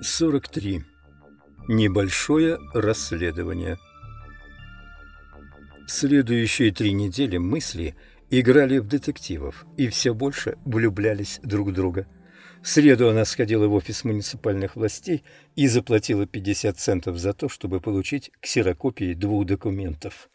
Сорок три. Небольшое расследование. Следующие три недели мысли играли в детективов и все больше влюблялись друг в друга. В среду она сходила в офис муниципальных властей и заплатила 50 центов за то, чтобы получить ксерокопии двух документов.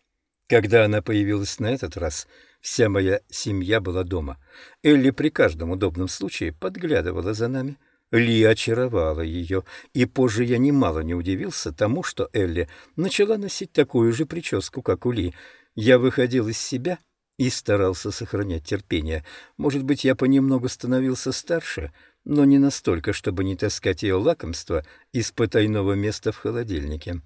Когда она появилась на этот раз, вся моя семья была дома. Элли при каждом удобном случае подглядывала за нами – ли очаровала ее, и позже я немало не удивился тому, что Элли начала носить такую же прическу, как у Ли. Я выходил из себя и старался сохранять терпение. Может быть, я понемногу становился старше, но не настолько, чтобы не таскать ее лакомство из потайного места в холодильнике.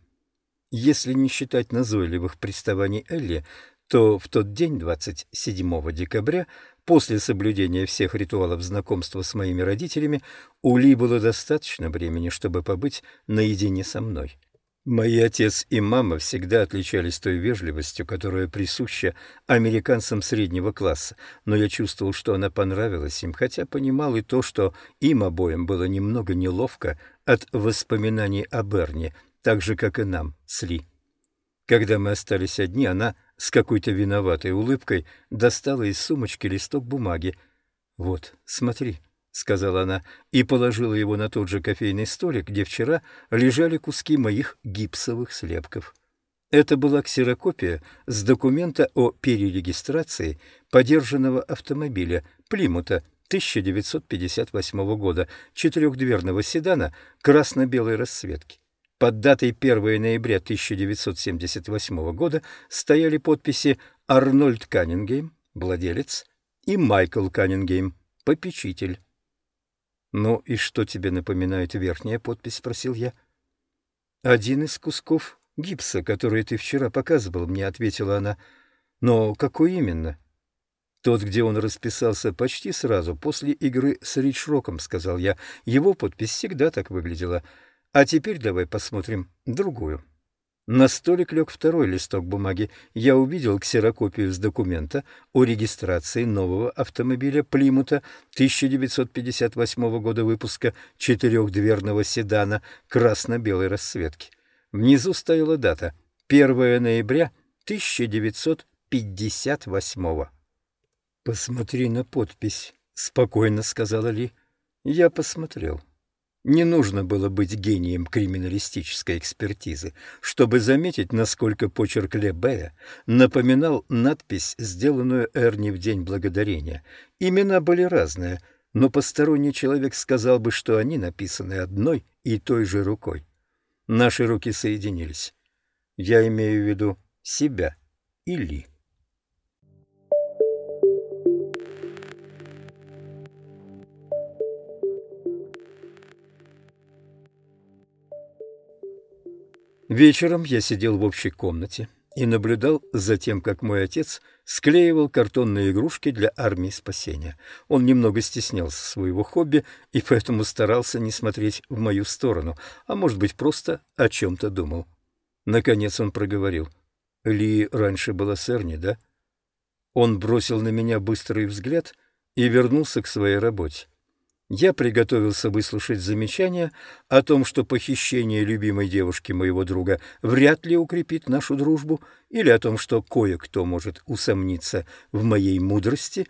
Если не считать назойливых приставаний Элли, то в тот день, 27 декабря, После соблюдения всех ритуалов знакомства с моими родителями у Ли было достаточно времени, чтобы побыть наедине со мной. Мои отец и мама всегда отличались той вежливостью, которая присуща американцам среднего класса, но я чувствовал, что она понравилась им, хотя понимал и то, что им обоим было немного неловко от воспоминаний о Берне, так же, как и нам с Ли. Когда мы остались одни, она с какой-то виноватой улыбкой достала из сумочки листок бумаги. «Вот, смотри», — сказала она, и положила его на тот же кофейный столик, где вчера лежали куски моих гипсовых слепков. Это была ксерокопия с документа о перерегистрации подержанного автомобиля Плимута 1958 года, четырехдверного седана красно-белой расцветки. Под датой 1 ноября 1978 года стояли подписи «Арнольд Каннингейм, владелец», и «Майкл Каннингейм, попечитель». «Ну и что тебе напоминает верхняя подпись?» — спросил я. «Один из кусков гипса, который ты вчера показывал мне», — ответила она. «Но какой именно?» «Тот, где он расписался почти сразу после игры с Ричроком», — сказал я. «Его подпись всегда так выглядела». А теперь давай посмотрим другую. На столик лег второй листок бумаги. Я увидел ксерокопию с документа о регистрации нового автомобиля Плимута 1958 года выпуска четырехдверного седана красно-белой расцветки. Внизу стояла дата — 1 ноября 1958. «Посмотри на подпись», — спокойно сказала Ли. Я посмотрел. Не нужно было быть гением криминалистической экспертизы, чтобы заметить, насколько почерк Лебея напоминал надпись, сделанную Эрни в День Благодарения. Имена были разные, но посторонний человек сказал бы, что они написаны одной и той же рукой. Наши руки соединились. Я имею в виду себя или Вечером я сидел в общей комнате и наблюдал за тем, как мой отец склеивал картонные игрушки для армии спасения. Он немного стеснялся своего хобби и поэтому старался не смотреть в мою сторону, а может быть просто о чем-то думал. Наконец он проговорил. «Ли раньше была с Эрни, да?» Он бросил на меня быстрый взгляд и вернулся к своей работе. Я приготовился выслушать замечания о том, что похищение любимой девушки моего друга вряд ли укрепит нашу дружбу, или о том, что кое-кто может усомниться в моей мудрости,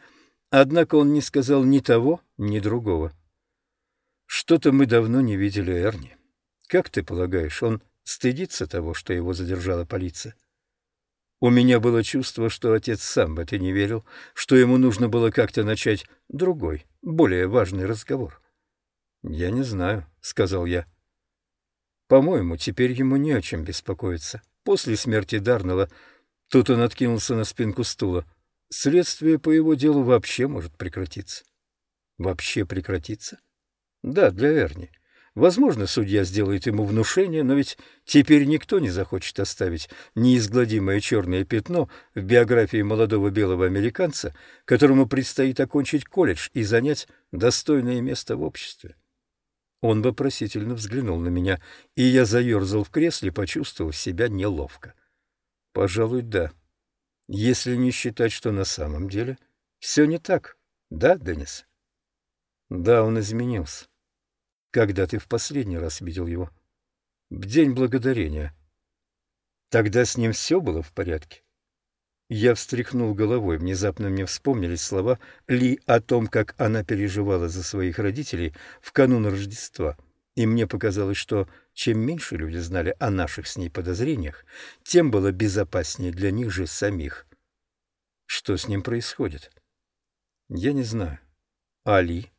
однако он не сказал ни того, ни другого. Что-то мы давно не видели Эрни. Как ты полагаешь, он стыдится того, что его задержала полиция? У меня было чувство, что отец сам в это не верил, что ему нужно было как-то начать другой, более важный разговор. «Я не знаю», — сказал я. «По-моему, теперь ему не о чем беспокоиться. После смерти Дарнелла тут он откинулся на спинку стула. Следствие по его делу вообще может прекратиться». «Вообще прекратиться?» «Да, для Эрни. Возможно, судья сделает ему внушение, но ведь теперь никто не захочет оставить неизгладимое черное пятно в биографии молодого белого американца, которому предстоит окончить колледж и занять достойное место в обществе. Он вопросительно взглянул на меня, и я заерзал в кресле, почувствовав себя неловко. Пожалуй, да. Если не считать, что на самом деле все не так. Да, Денис? Да, он изменился. Когда ты в последний раз видел его? В день благодарения. Тогда с ним все было в порядке? Я встряхнул головой. Внезапно мне вспомнились слова Ли о том, как она переживала за своих родителей в канун Рождества. И мне показалось, что чем меньше люди знали о наших с ней подозрениях, тем было безопаснее для них же самих. Что с ним происходит? Я не знаю. Али?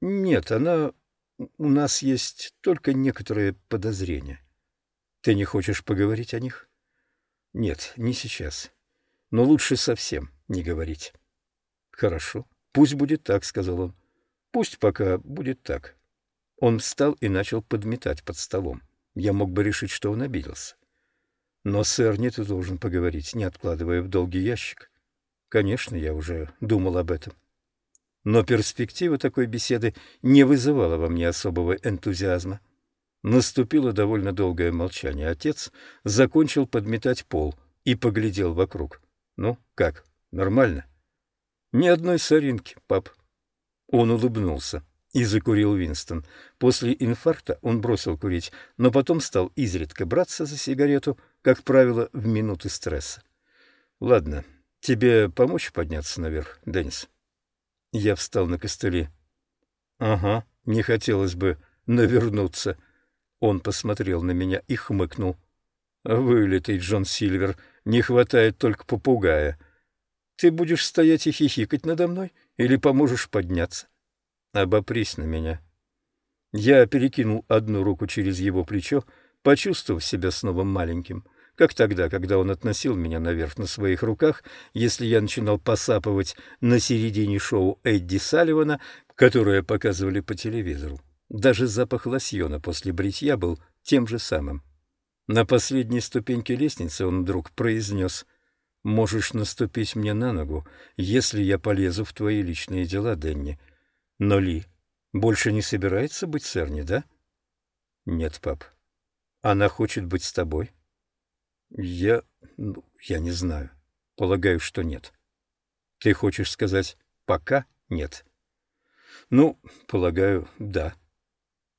Нет, она... У нас есть только некоторые подозрения. Ты не хочешь поговорить о них? Нет, не сейчас но лучше совсем не говорить. «Хорошо, пусть будет так», — сказал он. «Пусть пока будет так». Он встал и начал подметать под столом. Я мог бы решить, что он обиделся. «Но, сэр, не ты должен поговорить, не откладывая в долгий ящик». «Конечно, я уже думал об этом». Но перспектива такой беседы не вызывала во мне особого энтузиазма. Наступило довольно долгое молчание. Отец закончил подметать пол и поглядел вокруг. Ну, как, нормально? Ни одной соринки, пап. Он улыбнулся и закурил Винстон. После инфаркта он бросил курить, но потом стал изредка браться за сигарету, как правило, в минуты стресса. Ладно, тебе помочь подняться наверх, Деннис? Я встал на костыли. Ага, не хотелось бы навернуться. Он посмотрел на меня и хмыкнул. Вылитый Джон Сильвер — не хватает только попугая. Ты будешь стоять и хихикать надо мной или поможешь подняться? Обопрись на меня. Я перекинул одну руку через его плечо, почувствовав себя снова маленьким, как тогда, когда он относил меня наверх на своих руках, если я начинал посапывать на середине шоу Эдди Салливана, которое показывали по телевизору. Даже запах лосьона после бритья был тем же самым. На последней ступеньке лестницы он вдруг произнес «Можешь наступить мне на ногу, если я полезу в твои личные дела, Дэнни. Но Ли больше не собирается быть с Эрни, да?» «Нет, пап. Она хочет быть с тобой?» «Я... Ну, я не знаю. Полагаю, что нет». «Ты хочешь сказать «пока нет»?» «Ну, полагаю, да».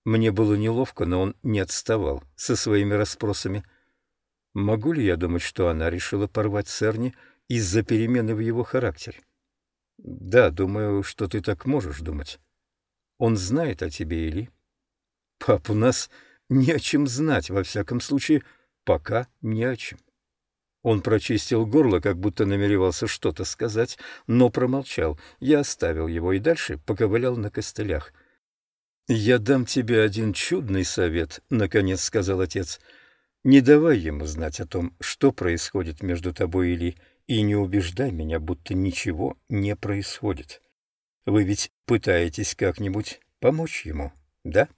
Мне было неловко, но он не отставал со своими расспросами. Могу ли я думать, что она решила порвать с Эрни из-за перемены в его характере? Да, думаю, что ты так можешь думать. Он знает о тебе, Или? Пап, у нас не о чем знать, во всяком случае, пока не о чем. Он прочистил горло, как будто намеревался что-то сказать, но промолчал. Я оставил его и дальше поковылял на костылях — «Я дам тебе один чудный совет», — наконец сказал отец. «Не давай ему знать о том, что происходит между тобой и Ли, и не убеждай меня, будто ничего не происходит. Вы ведь пытаетесь как-нибудь помочь ему, да?»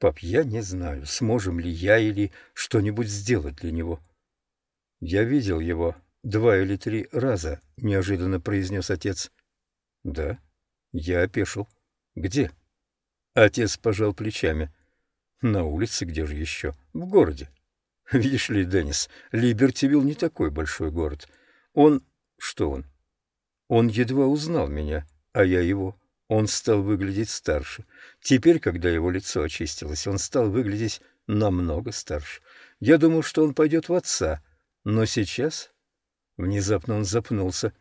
«Пап, я не знаю, сможем ли я или что-нибудь сделать для него». «Я видел его два или три раза», — неожиданно произнес отец. «Да?» Я опешил. «Где?» Отец пожал плечами. На улице, где же еще? В городе. Видишь ли, Деннис, Либертивилл не такой большой город. Он... Что он? Он едва узнал меня, а я его. Он стал выглядеть старше. Теперь, когда его лицо очистилось, он стал выглядеть намного старше. Я думал, что он пойдет в отца, но сейчас... Внезапно он запнулся.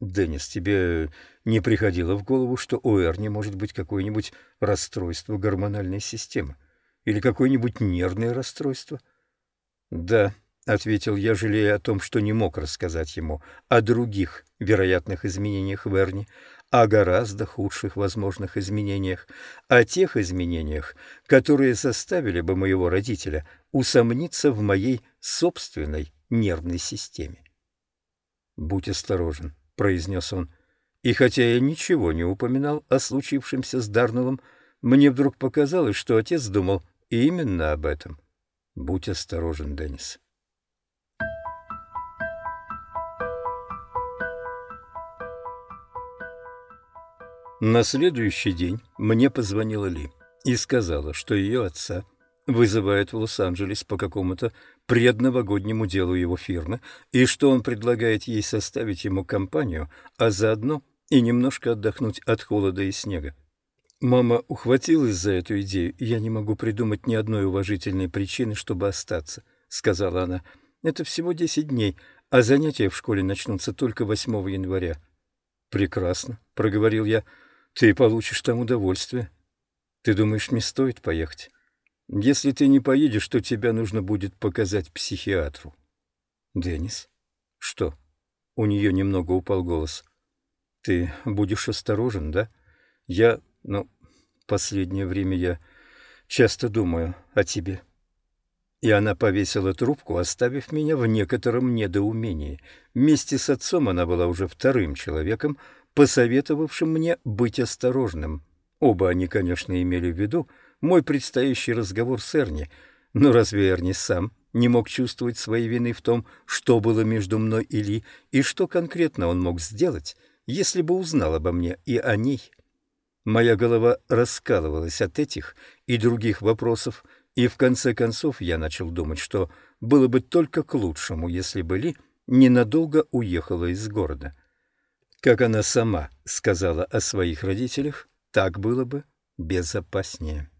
«Деннис, тебе не приходило в голову, что у Эрни может быть какое-нибудь расстройство гормональной системы или какое-нибудь нервное расстройство? Да, ответил я, жалея о том, что не мог рассказать ему о других вероятных изменениях в Эрни, о гораздо худших возможных изменениях, о тех изменениях, которые заставили бы моего родителя усомниться в моей собственной нервной системе. «Будь осторожен», — произнес он. И хотя я ничего не упоминал о случившемся с Дарнеллом, мне вдруг показалось, что отец думал именно об этом. Будь осторожен, Деннис. На следующий день мне позвонила Ли. и сказала, что ее отца вызывают в Лос-Анджелес по какому-то предновогоднему делу его фирмы и что он предлагает ей составить ему компанию, а заодно и немножко отдохнуть от холода и снега. Мама ухватилась за эту идею, и я не могу придумать ни одной уважительной причины, чтобы остаться, — сказала она. Это всего десять дней, а занятия в школе начнутся только 8 января. Прекрасно, — проговорил я. Ты получишь там удовольствие. Ты думаешь, мне стоит поехать? Если ты не поедешь, то тебя нужно будет показать психиатру. Деннис? Что? У нее немного упал голос. Ты будешь осторожен, да? Я но последнее время я часто думаю о тебе. И она повесила трубку, оставив меня в некотором недоумении. Вместе с отцом она была уже вторым человеком, посоветовавшим мне быть осторожным. Оба они, конечно, имели в виду мой предстоящий разговор с Эрни, но разве Эрни сам не мог чувствовать своей вины в том, что было между мной и Ли, и что конкретно он мог сделать, если бы узнал обо мне и о ней?» Моя голова раскалывалась от этих и других вопросов, и в конце концов я начал думать, что было бы только к лучшему, если бы Ли ненадолго уехала из города. Как она сама сказала о своих родителях, так было бы безопаснее.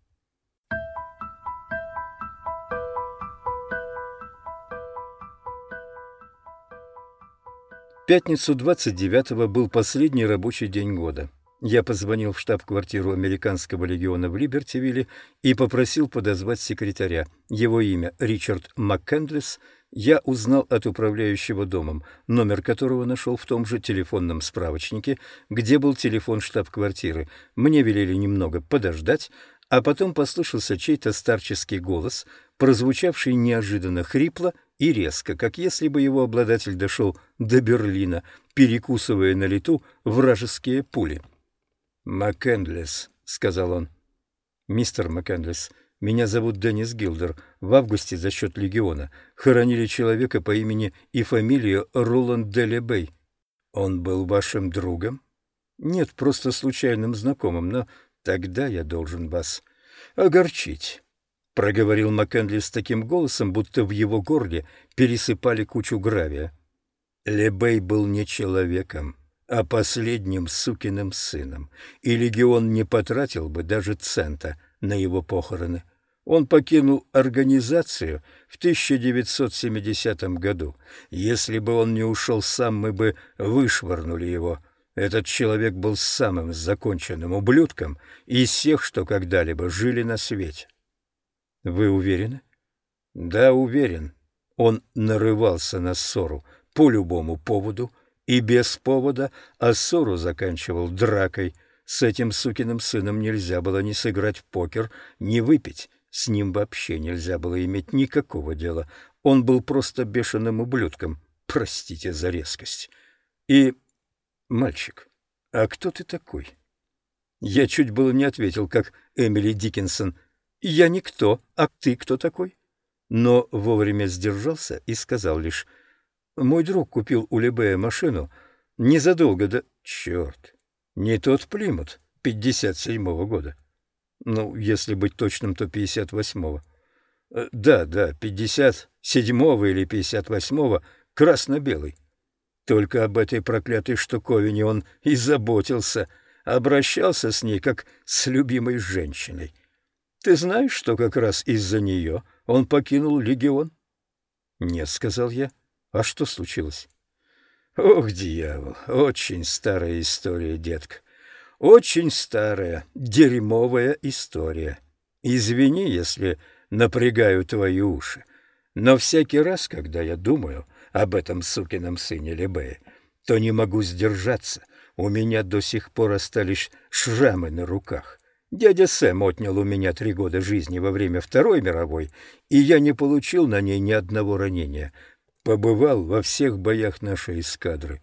Пятницу 29-го был последний рабочий день года. Я позвонил в штаб-квартиру американского легиона в Либертивилле и попросил подозвать секретаря. Его имя Ричард МакКендлес. Я узнал от управляющего домом, номер которого нашел в том же телефонном справочнике, где был телефон штаб-квартиры. Мне велели немного подождать, а потом послышался чей-то старческий голос, прозвучавший неожиданно хрипло и резко, как если бы его обладатель дошел до Берлина, перекусывая на лету вражеские пули. «МакКендлес», — сказал он. «Мистер МакКендлес, меня зовут Деннис Гилдер. В августе за счет легиона хоронили человека по имени и фамилии Роланд Делебей. Он был вашим другом?» «Нет, просто случайным знакомым, но тогда я должен вас огорчить». — проговорил МакКенли с таким голосом, будто в его горле пересыпали кучу гравия. Лебей был не человеком а последним сукиным сыном, и легион не потратил бы даже цента на его похороны. Он покинул организацию в 1970 году. Если бы он не ушел сам, мы бы вышвырнули его. Этот человек был самым законченным ублюдком из всех, что когда-либо жили на свете. Вы уверены? Да, уверен. Он нарывался на ссору по любому поводу, и без повода, а ссору заканчивал дракой. С этим сукиным сыном нельзя было ни сыграть в покер, ни выпить. С ним вообще нельзя было иметь никакого дела. Он был просто бешеным ублюдком. Простите за резкость. И... Мальчик, а кто ты такой? Я чуть было не ответил, как Эмили Диккенсон. Я никто, а ты кто такой? Но вовремя сдержался и сказал лишь мой друг купил у Лебея машину незадолго до... Черт, не тот Плимут 57-го года. Ну, если быть точным, то 58-го. Э, да, да, 57-го или 58-го, красно-белый. Только об этой проклятой штуковине он и заботился, обращался с ней, как с любимой женщиной. Ты знаешь, что как раз из-за нее он покинул легион? — Нет, — сказал я. — а что случилось? Ох, дьявол, очень старая история, детка. Очень старая, дерьмовая история. Извини, если напрягаю твои уши, но всякий раз, когда я думаю об этом сукином сыне Лебее, то не могу сдержаться. У меня до сих пор остались шрамы на руках. Дядя Сэм отнял у меня три года жизни во время Второй мировой, и я не получил на ней ни одного ранения — побывал во всех боях нашей эскадры.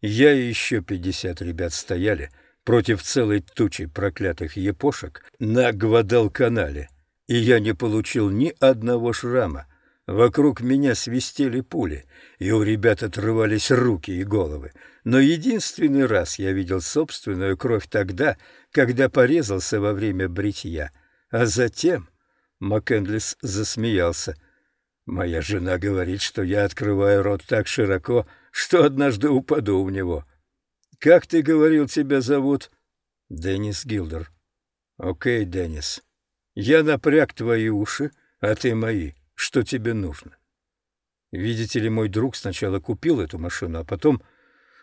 Я и еще пятьдесят ребят стояли против целой тучи проклятых епошек на Гвадалканале, и я не получил ни одного шрама. Вокруг меня свистели пули, и у ребят отрывались руки и головы. Но единственный раз я видел собственную кровь тогда, когда порезался во время бритья. А затем Маккендлис засмеялся. «Моя жена говорит, что я открываю рот так широко, что однажды упаду в него. Как ты говорил, тебя зовут?» «Деннис Гилдер». «Окей, Деннис. Я напряг твои уши, а ты мои. Что тебе нужно?» Видите ли, мой друг сначала купил эту машину, а потом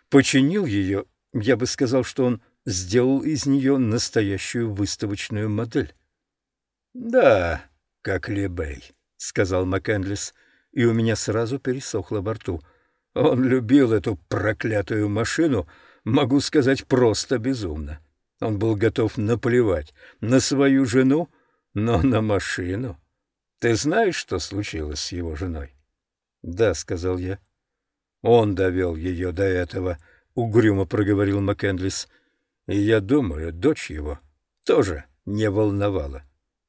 починил ее. Я бы сказал, что он сделал из нее настоящую выставочную модель. — Да, как Лебей, — сказал МакЭндлис, и у меня сразу пересохло во рту. Он любил эту проклятую машину, могу сказать, просто безумно. Он был готов наплевать на свою жену, но на машину. Ты знаешь, что случилось с его женой? — Да, — сказал я. — Он довел ее до этого, — угрюмо проговорил МакЭндлис. — И я думаю, дочь его тоже не волновала.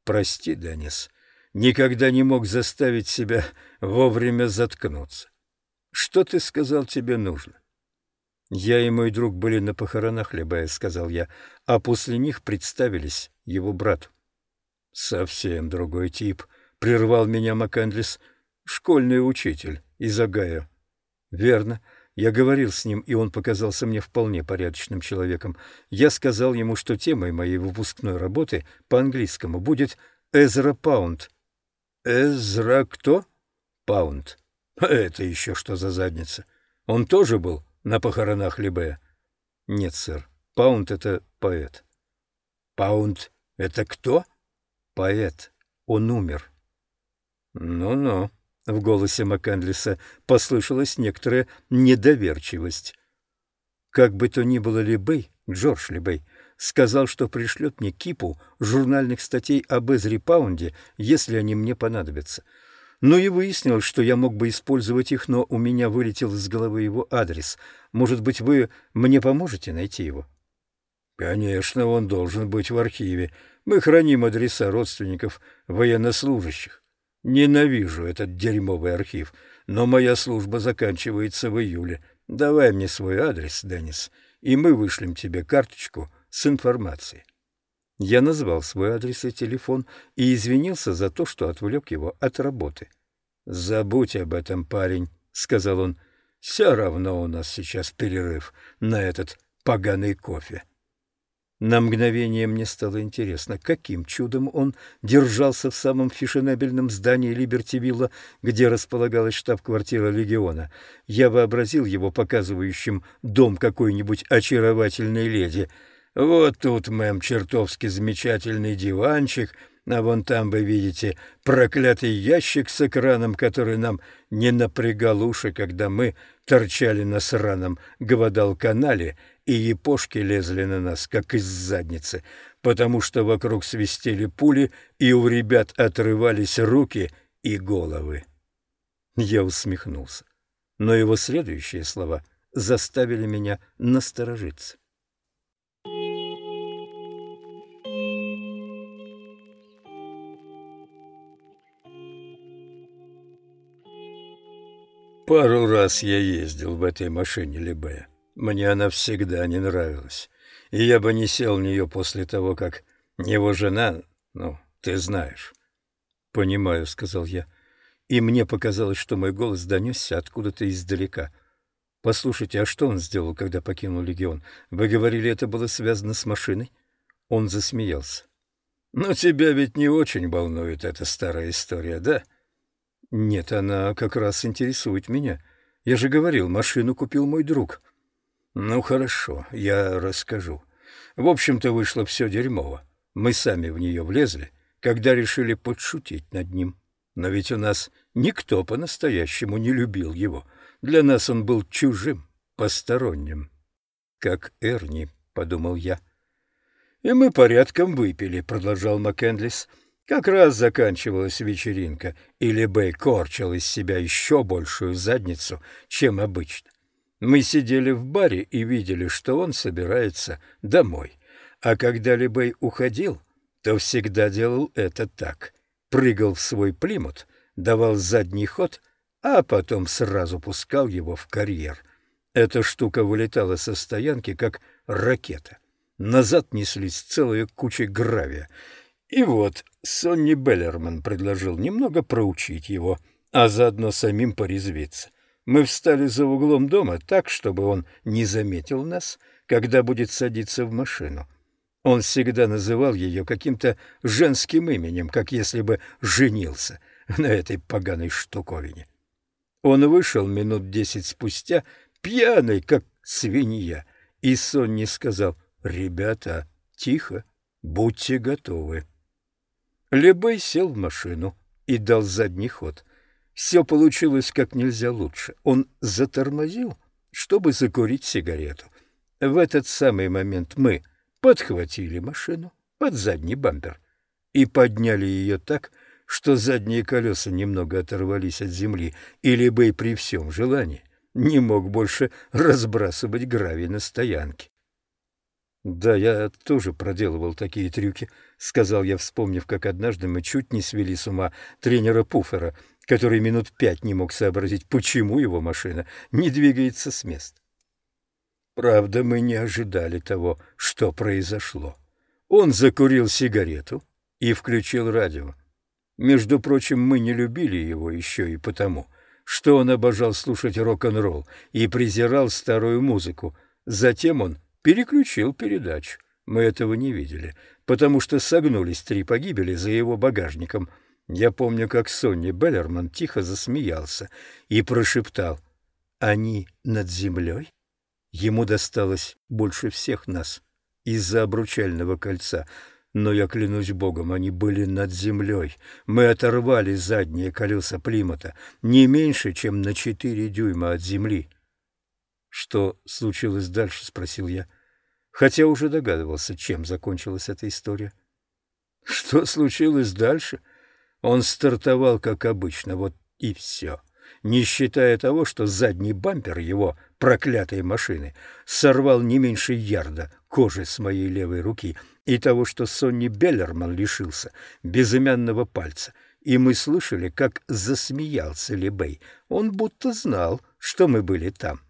Прости, Деннис, никогда не мог заставить себя вовремя заткнуться. Что ты сказал, тебе нужно? Я и мой друг были на похоронах Лебая, сказал я, а после них представились его брату. Совсем другой тип, прервал меня МакЭндлис, школьный учитель из Агая. Верно. Я говорил с ним, и он показался мне вполне порядочным человеком. Я сказал ему, что темой моей выпускной работы по английскому будет Эзра Паунд. Эзра кто? Паунд. Это еще что за задница? Он тоже был на похоронах Либея? Нет, сэр. Паунд — это поэт. Паунд — это кто? Поэт. Он умер. Ну-ну. В голосе Маккандлиса послышалась некоторая недоверчивость. Как бы то ни было, Либей, Джордж Либей, сказал, что пришлет мне кипу журнальных статей об Эзри Паунде, если они мне понадобятся. Но и выяснил, что я мог бы использовать их, но у меня вылетел из головы его адрес. Может быть, вы мне поможете найти его? Конечно, он должен быть в архиве. Мы храним адреса родственников военнослужащих. Ненавижу этот дерьмовый архив, но моя служба заканчивается в июле. Давай мне свой адрес, Деннис, и мы вышлем тебе карточку с информацией. Я назвал свой адрес и телефон и извинился за то, что отвлек его от работы. «Забудь об этом, парень», — сказал он. «Все равно у нас сейчас перерыв на этот поганый кофе». На мгновение мне стало интересно, каким чудом он держался в самом фешенебельном здании Либертивилла, где располагалась штаб-квартира легиона. Я вообразил его показывающим дом какой-нибудь очаровательной леди. Вот тут, мэм, чертовски замечательный диванчик, а вон там вы видите проклятый ящик с экраном, который нам не напрягал уши, когда мы торчали на сраном Гвадалканале и епошки лезли на нас, как из задницы, потому что вокруг свистели пули, и у ребят отрывались руки и головы. Я усмехнулся, но его следующие слова заставили меня насторожиться. Пару раз я ездил в этой машине Лебе. Мне она всегда не нравилась, и я бы не сел в нее после того, как его жена, ну, ты знаешь. — Понимаю, — сказал я, и мне показалось, что мой голос донесся откуда-то издалека. — Послушайте, а что он сделал, когда покинул легион? Вы говорили, это было связано с машиной? Он засмеялся. — Но тебя ведь не очень волнует эта старая история, да? — Нет, она как раз интересует меня. Я же говорил, машину купил мой друг. — ну хорошо, я расскажу. В общем-то, вышло все дерьмово. Мы сами в нее влезли, когда решили подшутить над ним. Но ведь у нас никто по-настоящему не любил его. Для нас он был чужим, посторонним. Как Эрни, — подумал я. И мы порядком выпили, — продолжал Маккендлис. Как раз заканчивалась вечеринка, и Лебей корчил из себя еще большую задницу, чем обычно. Мы сидели в баре и видели, что он собирается домой. А когда Лебей уходил, то всегда делал это так. Прыгал в свой плимут, давал задний ход, а потом сразу пускал его в карьер. Эта штука вылетала со стоянки, как ракета. Назад неслись целые кучи гравия. И вот Сонни Беллерман предложил немного проучить его, а заодно самим порезвиться. Мы встали за углом дома так, чтобы он не заметил нас, когда будет садиться в машину. Он всегда называл ее каким-то женским именем, как если бы женился на этой поганой штуковине. Он вышел минут десять спустя, пьяный, как свинья, и Сонни сказал «Ребята, тихо, будьте готовы». Лебей сел в машину и дал задний ход. Все получилось как нельзя лучше. Он затормозил, чтобы закурить сигарету. В этот самый момент мы подхватили машину под задний бампер и подняли ее так, что задние колеса немного оторвались от земли, и Лебей при всем желании не мог больше разбрасывать гравий на стоянке. «Да, я тоже проделывал такие трюки», — сказал я, вспомнив, как однажды мы чуть не свели с ума тренера Пуфера, который минут пять не мог сообразить, почему его машина не двигается с места. Правда, мы не ожидали того, что произошло. Он закурил сигарету и включил радио. Между прочим, мы не любили его еще и потому, что он обожал слушать рок-н-ролл и презирал старую музыку. Затем он переключил передачу. Мы этого не видели, потому что согнулись три погибели за его багажником. Я помню, как Сонни Беллерман тихо засмеялся и прошептал «Они над землей?» Ему досталось больше всех нас из-за обручального кольца — но я клянусь богом, они были над землей. Мы оторвали задние колеса Плимута не меньше, чем на четыре дюйма от земли. — Что случилось дальше? — спросил я, хотя уже догадывался, чем закончилась эта история. — Что случилось дальше? Он стартовал, как обычно, вот и все. Не считая того, что задний бампер его проклятой машины сорвал не меньше ярда кожи с моей левой руки — и того, что Сонни Беллерман лишился безымянного пальца, и мы слышали, как засмеялся Лебей. Он будто знал, что мы были там.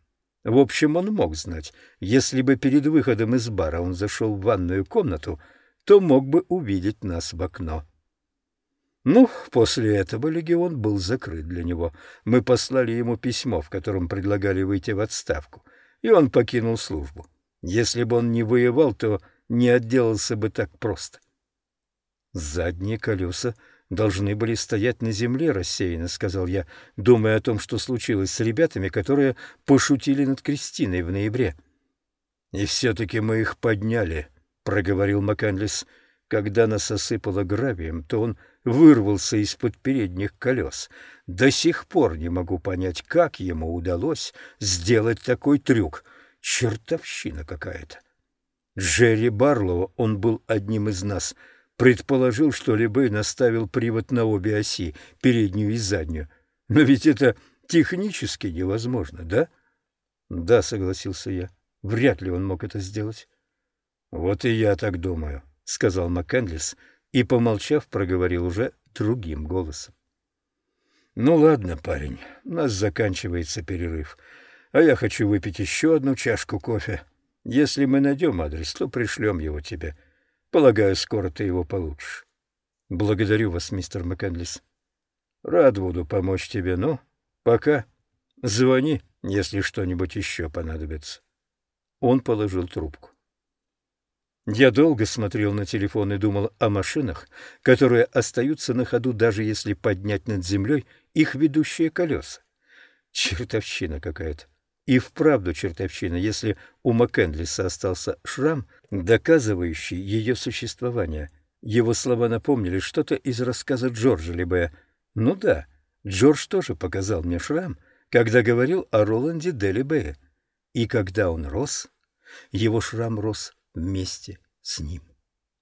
В общем, он мог знать. Если бы перед выходом из бара он зашел в ванную комнату, то мог бы увидеть нас в окно. Ну, после этого легион был закрыт для него. Мы послали ему письмо, в котором предлагали выйти в отставку, и он покинул службу. Если бы он не воевал, то не отделался бы так просто. Задние колеса должны были стоять на земле рассеянно, — сказал я, думая о том, что случилось с ребятами, которые пошутили над Кристиной в ноябре. — И все-таки мы их подняли, — проговорил Маканлис. Когда нас осыпало гравием, то он вырвался из-под передних колес. До сих пор не могу понять, как ему удалось сделать такой трюк. Чертовщина какая-то. Джерри Барлоу, он был одним из нас, предположил, что Лебей наставил привод на обе оси, переднюю и заднюю. Но ведь это технически невозможно, да? Да, согласился я. Вряд ли он мог это сделать. Вот и я так думаю, сказал МакКендлис и, помолчав, проговорил уже другим голосом. Ну ладно, парень, у нас заканчивается перерыв, а я хочу выпить еще одну чашку кофе. Если мы найдем адрес, то пришлем его тебе. Полагаю, скоро ты его получишь. Благодарю вас, мистер МакКендлис. Рад буду помочь тебе, но пока звони, если что-нибудь еще понадобится. Он положил трубку. Я долго смотрел на телефон и думал о машинах, которые остаются на ходу, даже если поднять над землей их ведущие колеса. Чертовщина какая-то. И вправду чертовщина, если у Маккендлиса остался шрам, доказывающий ее существование. Его слова напомнили что-то из рассказа Джорджа Либея. Ну да, Джордж тоже показал мне шрам, когда говорил о Роланде Делибее. И когда он рос, его шрам рос вместе с ним.